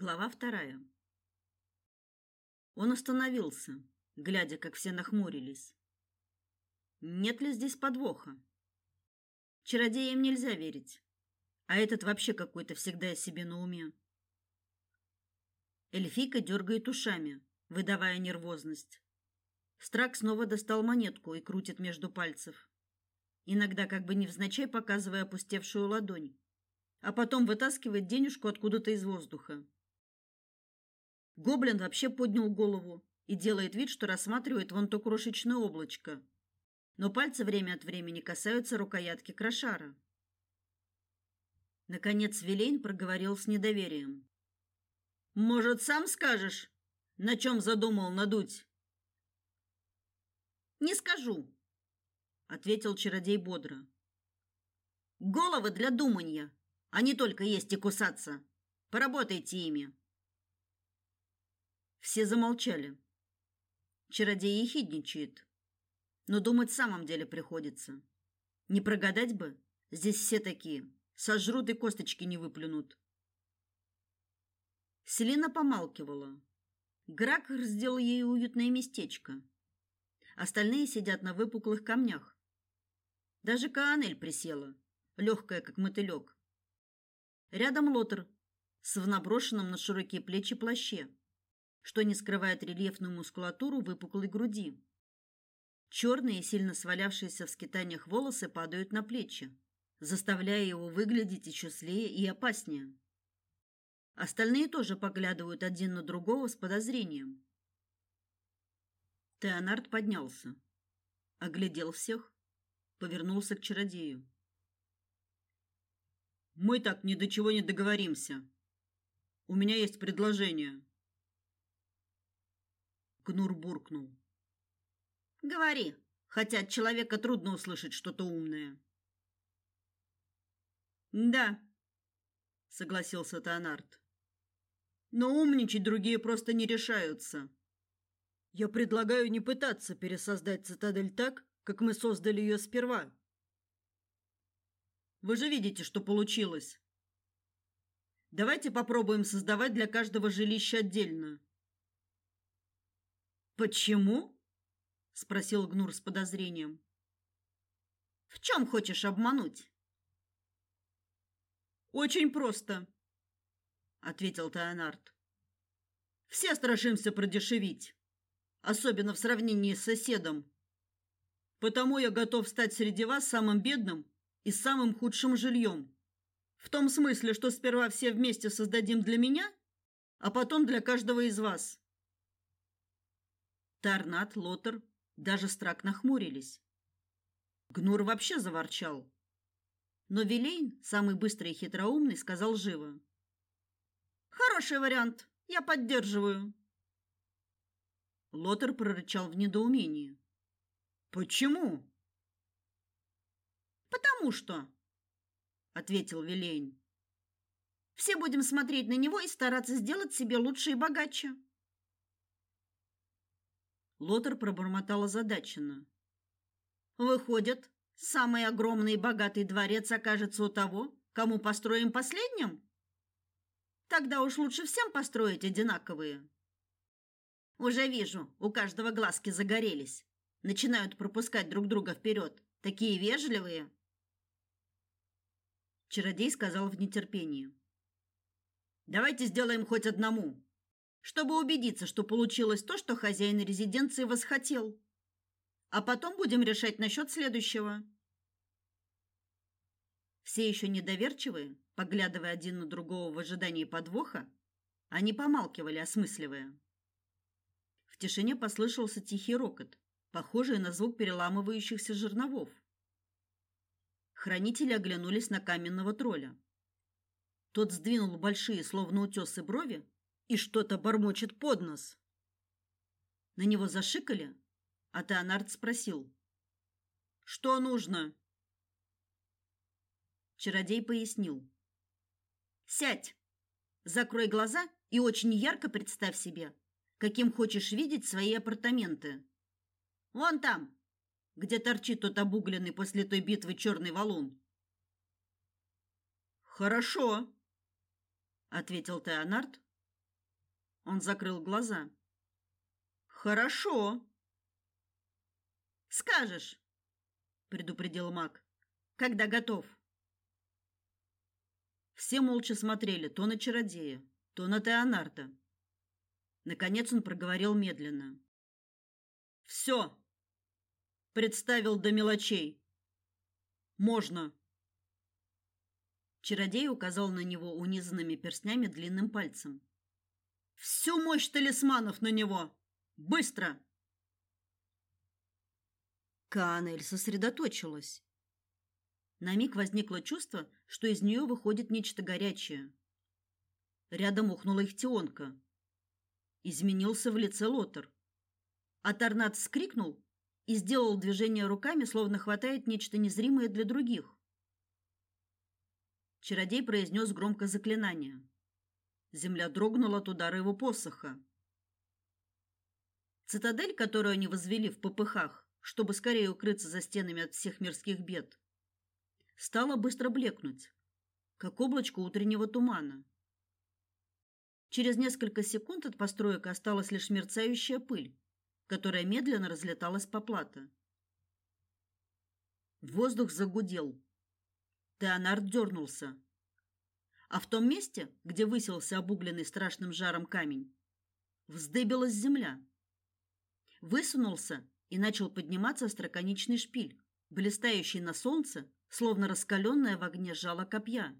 Глава вторая. Он остановился, глядя, как все нахмурились. Нет ли здесь подвоха? Чародеям нельзя верить, а этот вообще какой-то всегда о себе на уме. Эльфийка дергает ушами, выдавая нервозность. Страк снова достал монетку и крутит между пальцев, иногда как бы невзначай показывая опустевшую ладонь, а потом вытаскивает денежку откуда-то из воздуха. Гоблин вообще поднял голову и делает вид, что рассматривает вон то крошечное облачко. Но пальцы время от времени касаются рукоятки крошара. Наконец Вилейн проговорил с недоверием. «Может, сам скажешь, на чем задумал надуть?» «Не скажу», — ответил чародей бодро. «Головы для думания, а не только есть и кусаться. Поработайте ими». Все замолчали. Чародей ехидничает. Но думать в самом деле приходится. Не прогадать бы. Здесь все такие. Сожрут и косточки не выплюнут. Селина помалкивала. Грак сделал ей уютное местечко. Остальные сидят на выпуклых камнях. Даже Каанель присела, легкая, как мотылек. Рядом Лотер с внаброшенным на широкие плечи плаще что не скрывает рельефную мускулатуру выпуклой груди. Черные, сильно свалявшиеся в скитаниях волосы падают на плечи, заставляя его выглядеть еще злее и опаснее. Остальные тоже поглядывают один на другого с подозрением. Теонард поднялся, оглядел всех, повернулся к чародею. Мы так ни до чего не договоримся. У меня есть предложение. Кнур буркнул. Говори, хотя от человека трудно услышать что-то умное. Да, согласился Танарт. Но умничать другие просто не решаются. Я предлагаю не пытаться пересоздать цитадель так, как мы создали ее сперва. Вы же видите, что получилось. Давайте попробуем создавать для каждого жилище отдельно. Почему? спросил Гнур с подозрением. В чем хочешь обмануть? Очень просто, ответил Теонард. Все страшимся продешевить, особенно в сравнении с соседом. Потому я готов стать среди вас самым бедным и самым худшим жильем. В том смысле, что сперва все вместе создадим для меня, а потом для каждого из вас. Тарнат, Лотер, даже Страк нахмурились. Гнур вообще заворчал. Но Вилейн, самый быстрый и хитроумный, сказал живо: "Хороший вариант. Я поддерживаю". Лотер прорычал в недоумении. "Почему?" "Потому что", ответил Вилейн. "Все будем смотреть на него и стараться сделать себе лучше и богаче". Лотер пробормотал озадаченно. Выходит, самый огромный и богатый дворец окажется у того, кому построим последним? Тогда уж лучше всем построить одинаковые. Уже вижу, у каждого глазки загорелись. Начинают пропускать друг друга вперед. Такие вежливые. Чародей сказал в нетерпении: "Давайте сделаем хоть одному чтобы убедиться, что получилось то, что хозяин резиденции восхотел. А потом будем решать насчет следующего. Все еще недоверчивые, поглядывая один на другого в ожидании подвоха, они помалкивали, осмысливая. В тишине послышался тихий рокот, похожий на звук переламывающихся жерновов. Хранители оглянулись на каменного тролля. Тот сдвинул большие, словно утесы, брови и что-то бормочет под нос. На него зашикали, а Теонард спросил: "Что нужно?" Чародей пояснил: "Сядь. Закрой глаза и очень ярко представь себе, каким хочешь видеть свои апартаменты. Вон там, где торчит тот обугленный после той битвы черный валун". "Хорошо", ответил Теонард Он закрыл глаза. Хорошо. Скажешь, предупредил маг. Когда готов. Все молча смотрели то на чародея, то на Теонарда. Наконец он проговорил медленно. Все. Представил до мелочей. Можно. Чародей указал на него унизанными перстнями длинным пальцем. Всю мощь талисманов на него. Быстро. Канель сосредоточилась. На миг возникло чувство, что из нее выходит нечто горячее. Рядом ухнула ихтионка. Изменился в лице Лотер. А Торнад вскрикнул и сделал движение руками, словно хватает нечто незримое для других. Чародей произнес громко заклинание. Земля дрогнула от удара его посоха. Цитадель, которую они возвели в попыхах, чтобы скорее укрыться за стенами от всех мирских бед, стала быстро блекнуть, как облачко утреннего тумана. Через несколько секунд от построек осталась лишь мерцающая пыль, которая медленно разлеталась по плато. Воздух загудел. Теонард дернулся. А в том месте, где высился обугленный страшным жаром камень, вздыбилась земля. Высунулся и начал подниматься остроконечный шпиль, блистающий на солнце, словно раскаленное в огне жало копья.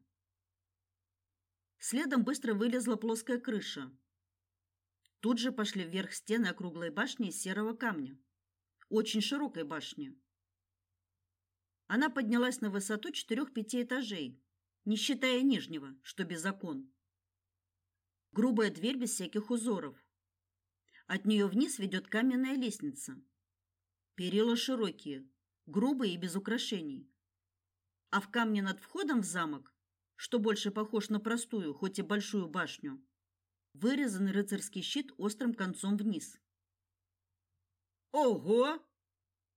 Следом быстро вылезла плоская крыша. Тут же пошли вверх стены округлой башни из серого камня, очень широкой башни. Она поднялась на высоту четырех-пяти этажей, не считая нижнего, что без окон. Грубая дверь без всяких узоров. От нее вниз ведет каменная лестница. Перила широкие, грубые и без украшений. А в камне над входом в замок, что больше похож на простую, хоть и большую башню, вырезанный рыцарский щит острым концом вниз. Ого,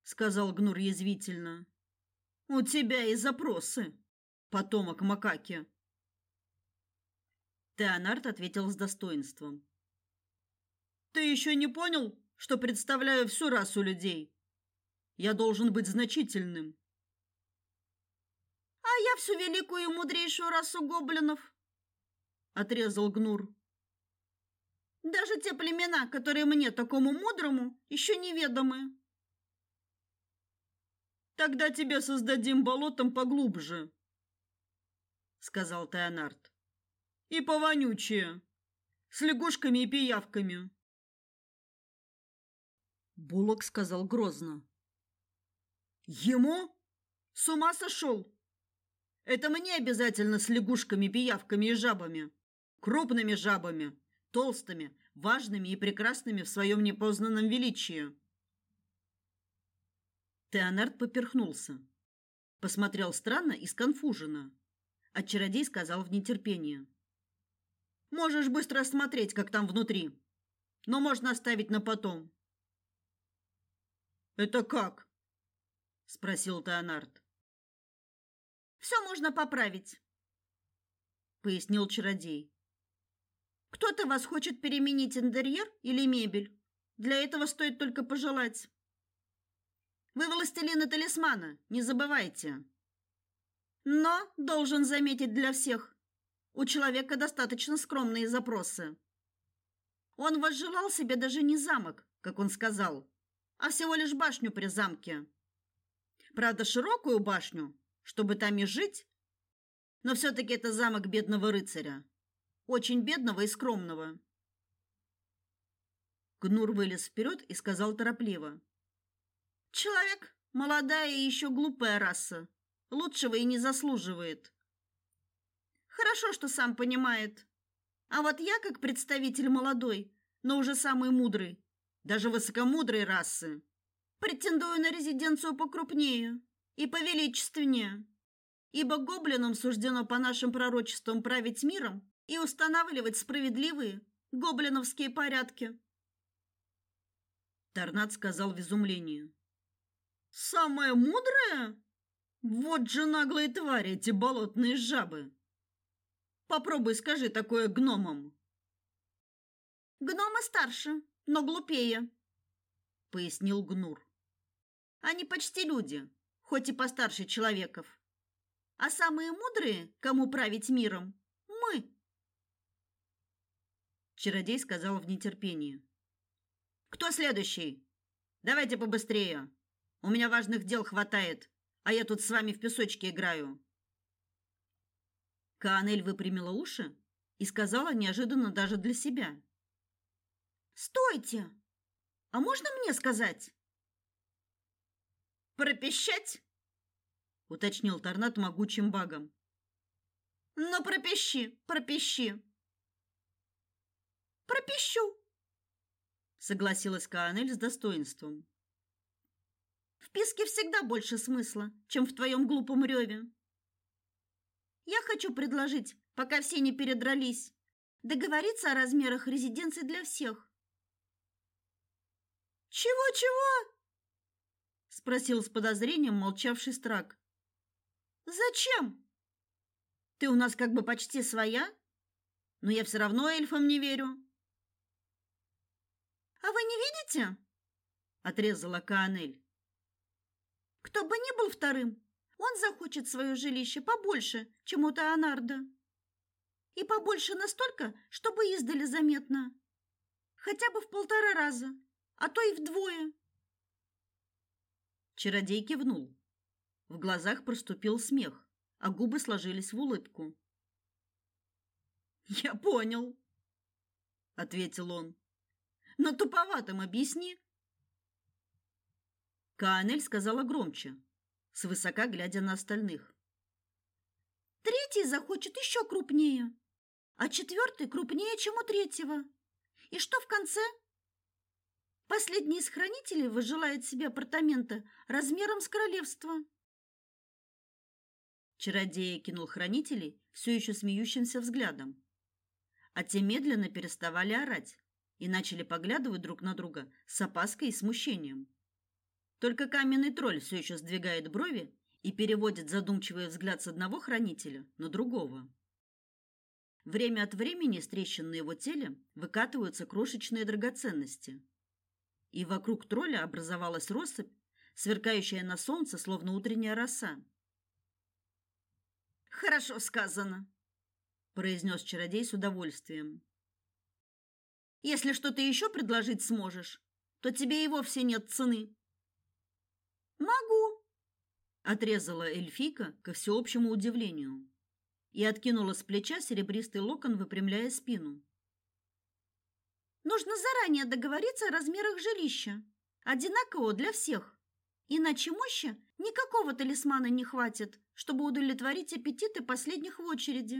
сказал Гнур язвительно. У тебя и запросы, потомок макаки. Теонард ответил с достоинством. Ты еще не понял, что представляю всю расу людей? Я должен быть значительным. А я всю великую и мудрейшую расу гоблинов, отрезал Гнур. Даже те племена, которые мне такому мудрому еще неведомы. Тогда тебе создадим болотом поглубже, сказал Теонард. И повонючее, с лягушками и пиявками. Булок сказал грозно. Ему? С ума сошел? Это мне обязательно с лягушками, пиявками и жабами. Крупными жабами, толстыми, важными и прекрасными в своем непознанном величии. Теонард поперхнулся. Посмотрел странно и сконфуженно. А чародей сказал в нетерпении. «Можешь быстро осмотреть, как там внутри. Но можно оставить на потом». «Это как?» — спросил Теонард. «Все можно поправить», — пояснил чародей. Кто-то вас хочет переменить интерьер или мебель. Для этого стоит только пожелать. Вы властелины талисмана, не забывайте. Но должен заметить для всех, у человека достаточно скромные запросы. Он возжелал себе даже не замок, как он сказал, а всего лишь башню при замке. Правда, широкую башню, чтобы там и жить, но все таки это замок бедного рыцаря очень бедного и скромного. Гнур вылез вперед и сказал торопливо: "Человек молодая и еще глупая раса, лучшего и не заслуживает. Хорошо, что сам понимает. А вот я, как представитель молодой, но уже самый мудрый, даже высокомудрой расы, претендую на резиденцию покрупнее и повеличественнее, ибо гоблинам суждено по нашим пророчествам править миром и устанавливать справедливые гоблиновские порядки. Торнад сказал в изумлении. Самое мудрое? Вот же наглые твари эти болотные жабы. Попробуй скажи такое гномам. Гномы старше, но глупее, пояснил Гнур. Они почти люди, хоть и постарше человеков. А самые мудрые, кому править миром, мы. Чародей сказал в нетерпении: "Кто следующий? Давайте побыстрее. У меня важных дел хватает, а я тут с вами в песочке играю". Канель выпрямила уши и сказала неожиданно даже для себя: "Стойте! А можно мне сказать?" Пропищать? уточнил Торнат могучим багом. Ну пропищи, пропищи. Пропищу, согласилась Каанель с достоинством. Писке всегда больше смысла, чем в твоем глупом реве. Я хочу предложить, пока все не передрались, договориться о размерах резиденции для всех. Чего-чего? спросил с подозрением молчавший Страк. Зачем? Ты у нас как бы почти своя, но я все равно эльфам не верю. А вы не видите? отрезала Каанель. Кто бы ни был вторым, он захочет свое жилище побольше, чем у Теонарда. И побольше настолько, чтобы издали заметно. Хотя бы в полтора раза, а то и вдвое. Чародей кивнул. В глазах проступил смех, а губы сложились в улыбку. Я понял, ответил он. Но туповатым объясни. Канель сказала громче, свысока глядя на остальных. Третий захочет еще крупнее, а четвертый крупнее, чем у третьего. И что в конце? Последний из хранителей выжелает себе апартаменты размером с королевство. Чародей кинул хранителей все еще смеющимся взглядом. А те медленно переставали орать и начали поглядывать друг на друга с опаской и смущением. Только каменный тролль все еще сдвигает брови и переводит задумчивый взгляд с одного хранителя на другого. Время от времени с трещин на его теле выкатываются крошечные драгоценности и вокруг тролля образовалась россыпь, сверкающая на солнце, словно утренняя роса. Хорошо сказано, произнес чародей с удовольствием. Если что-то еще предложить сможешь, то тебе и вовсе нет цены. Могу, отрезала эльфийка ко всеобщему удивлению и откинула с плеча серебристый локон, выпрямляя спину. Нужно заранее договориться о размерах жилища, одинаково для всех. Иначе мощи никакого талисмана не хватит, чтобы удовлетворить аппетиты последних в очереди.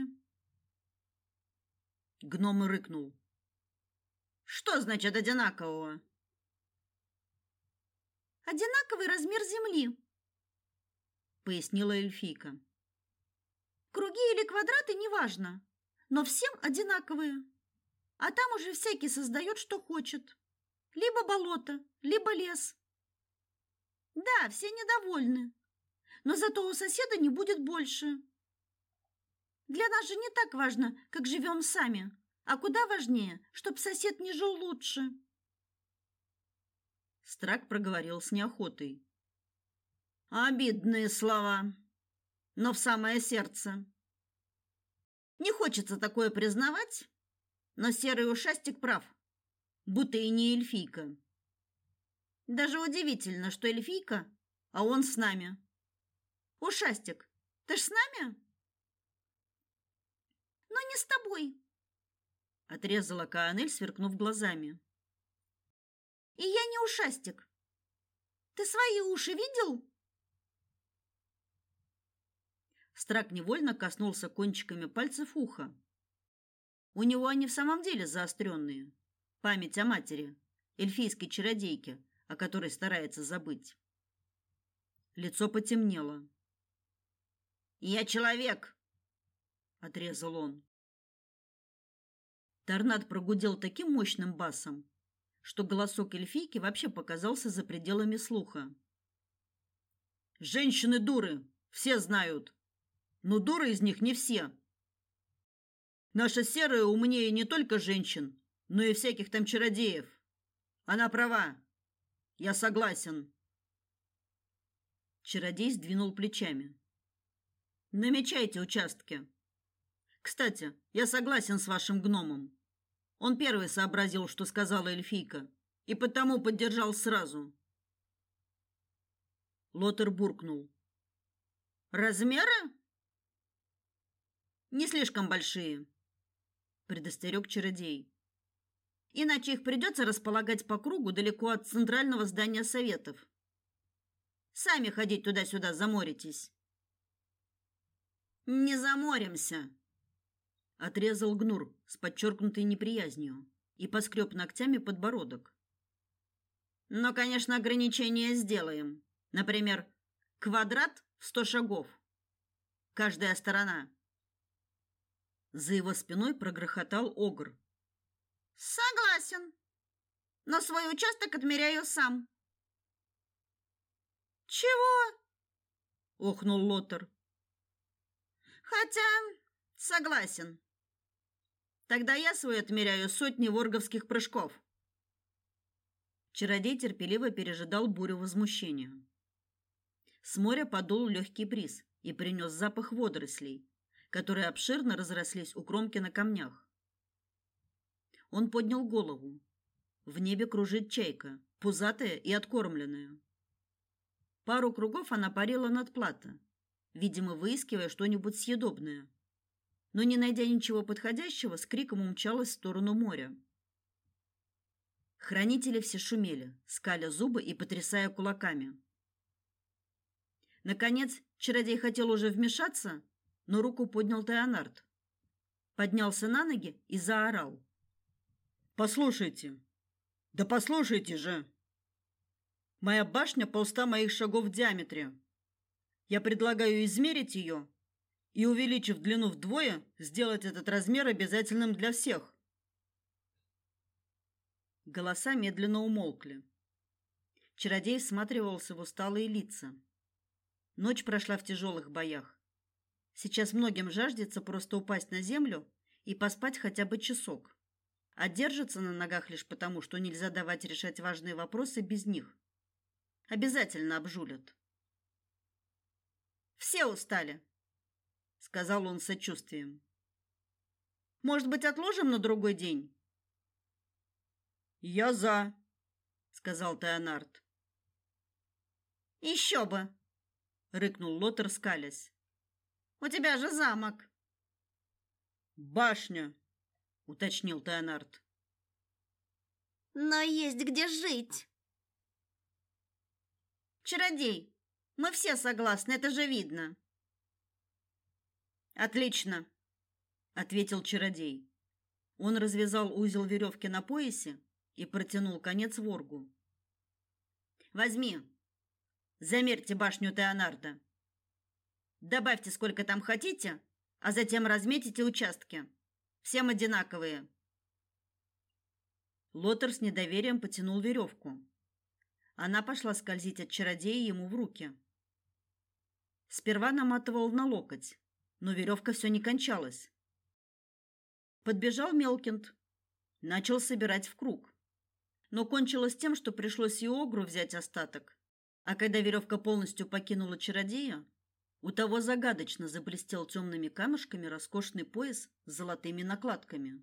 Гном рыкнул. Что значит одинакового? Одинаковый размер земли, пояснила эльфийка. Круги или квадраты неважно, но всем одинаковые а там уже всякий создает, что хочет. Либо болото, либо лес. Да, все недовольны, но зато у соседа не будет больше. Для нас же не так важно, как живем сами, а куда важнее, чтоб сосед не жил лучше. Страк проговорил с неохотой. Обидные слова, но в самое сердце. Не хочется такое признавать, но серый ушастик прав, будто и не эльфийка. Даже удивительно, что эльфийка, а он с нами. Ушастик, ты ж с нами? Но не с тобой, отрезала Каанель, сверкнув глазами. И я не ушастик. Ты свои уши видел? Страк невольно коснулся кончиками пальцев уха. У него они в самом деле заостренные. Память о матери, эльфийской чародейке, о которой старается забыть. Лицо потемнело. "Я человек", отрезал он. Торнад прогудел таким мощным басом, что голосок эльфийки вообще показался за пределами слуха. Женщины дуры, все знают. Но дуры из них не все. Наша серая умнее не только женщин, Ну и всяких там чародеев. Она права. Я согласен. Чародей сдвинул плечами. Намечайте участки. Кстати, я согласен с вашим гномом. Он первый сообразил, что сказала эльфийка, и потому поддержал сразу. Лотер буркнул: "Размеры не слишком большие", предостерег чародей. "Иначе их придется располагать по кругу далеко от центрального здания советов. Сами ходить туда-сюда заморитесь". Не заморимся, отрезал Гнур с подчеркнутой неприязнью и поскреб ногтями подбородок. Но, конечно, ограничения сделаем. Например, квадрат в сто шагов. Каждая сторона. За его спиной прогрохотал огр. Согласен. Но свой участок отмеряю сам. Чего? охнул Лотер. Хотя, согласен. Тогда я свой отмеряю сотни ворговских прыжков. Чародей терпеливо пережидал бурю возмущения. С моря подул легкий бриз и принес запах водорослей, которые обширно разрослись у кромки на камнях. Он поднял голову. В небе кружит чайка, пузатая и откормленная. Пару кругов она парила над плато, видимо, выискивая что-нибудь съедобное. Но не найдя ничего подходящего, с криком умчалась в сторону моря. Хранители все шумели, скаля зубы и потрясая кулаками. Наконец, чародей хотел уже вмешаться, но руку поднял Теонард. Поднялся на ноги и заорал: "Послушайте. Да послушайте же. Моя башня полста моих шагов в диаметре. Я предлагаю измерить ее и, увеличив длину вдвое, сделать этот размер обязательным для всех. Голоса медленно умолкли. Чародей всматривался в усталые лица. Ночь прошла в тяжелых боях. Сейчас многим жаждется просто упасть на землю и поспать хотя бы часок. А держатся на ногах лишь потому, что нельзя давать решать важные вопросы без них. Обязательно обжулят. Все устали, сказал он с сочувствием. Может быть, отложим на другой день? Я за, сказал Теонард. Еще бы, рыкнул Лотер, скалясь. У тебя же замок. Башня, уточнил Теонард. Но есть где жить. Чародей, мы все согласны, это же видно. Отлично, ответил чародей. Он развязал узел веревки на поясе и протянул конец воргу. Возьми. Замерьте башню Теонарда. Добавьте сколько там хотите, а затем разметите участки. Всем одинаковые. Лотер с недоверием потянул веревку. Она пошла скользить от чародея ему в руки. Сперва наматывал на локоть, но веревка все не кончалась. Подбежал Мелкинд, начал собирать в круг. Но кончилось тем, что пришлось и огру взять остаток. А когда веревка полностью покинула чародея, у того загадочно заблестел темными камешками роскошный пояс с золотыми накладками.